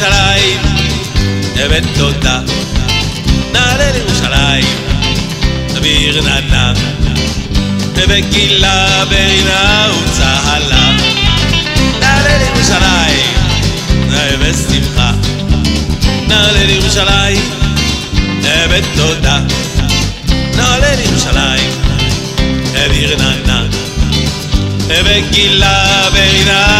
לירושלים, נבט תודה. נעלה לירושלים, נביר ננה, ובגילה ברינה וצהלה. נעלה לירושלים, נבט שמחה. נעלה לירושלים, נבט תודה. נעלה לירושלים, נביר ננה, ובגילה ברינה.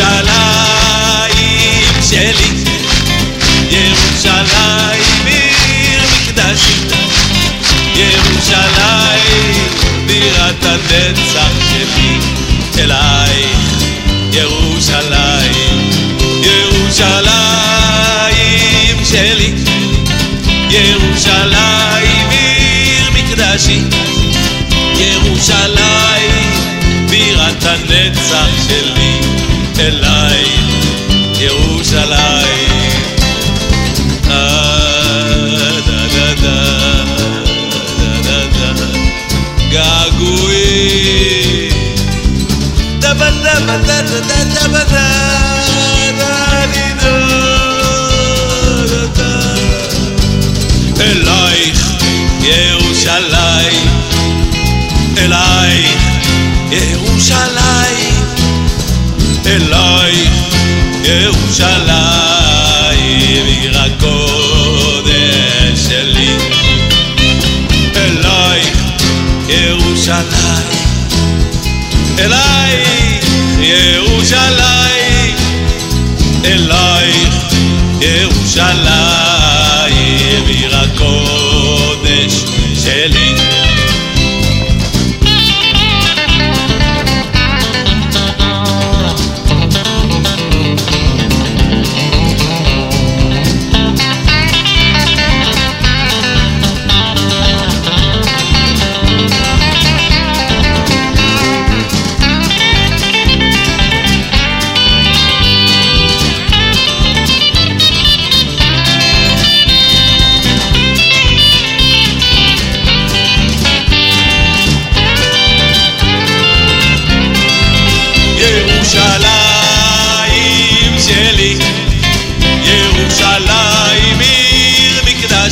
ירושלים שלי, ירושלים עיר מקדשי, ירושלים בירת הנצח שלי, אלייך ירושלים, ירושלים שלי, ירושלים עיר מקדשי, ירושלים בירת הנצח שלי, אליי, ירושלים. אה, דה דה דה, דה דה דה, געגועים. דבה דבה דה דה דה דבה דה, דה אלייך, ירושלים, עיר הקודש שלי. אלייך, ירושלים, אלייך, ירושלים, אלייך, ירושלים,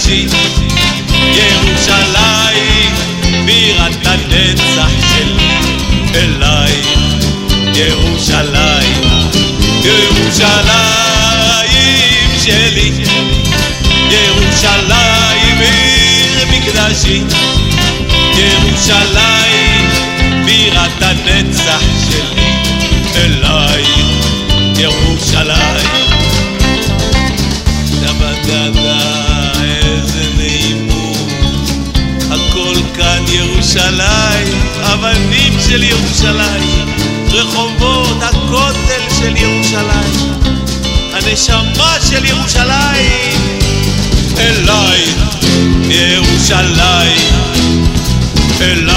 מקדשי, ירושלים בירת הנצח שלי, אליי. ירושלים, ירושלים שלי, ירושלים עיר מקדשי, אבנים של ירושלים, רחובות, הכותל של ירושלים, הנשמה של ירושלים, אליי ירושלים, אליי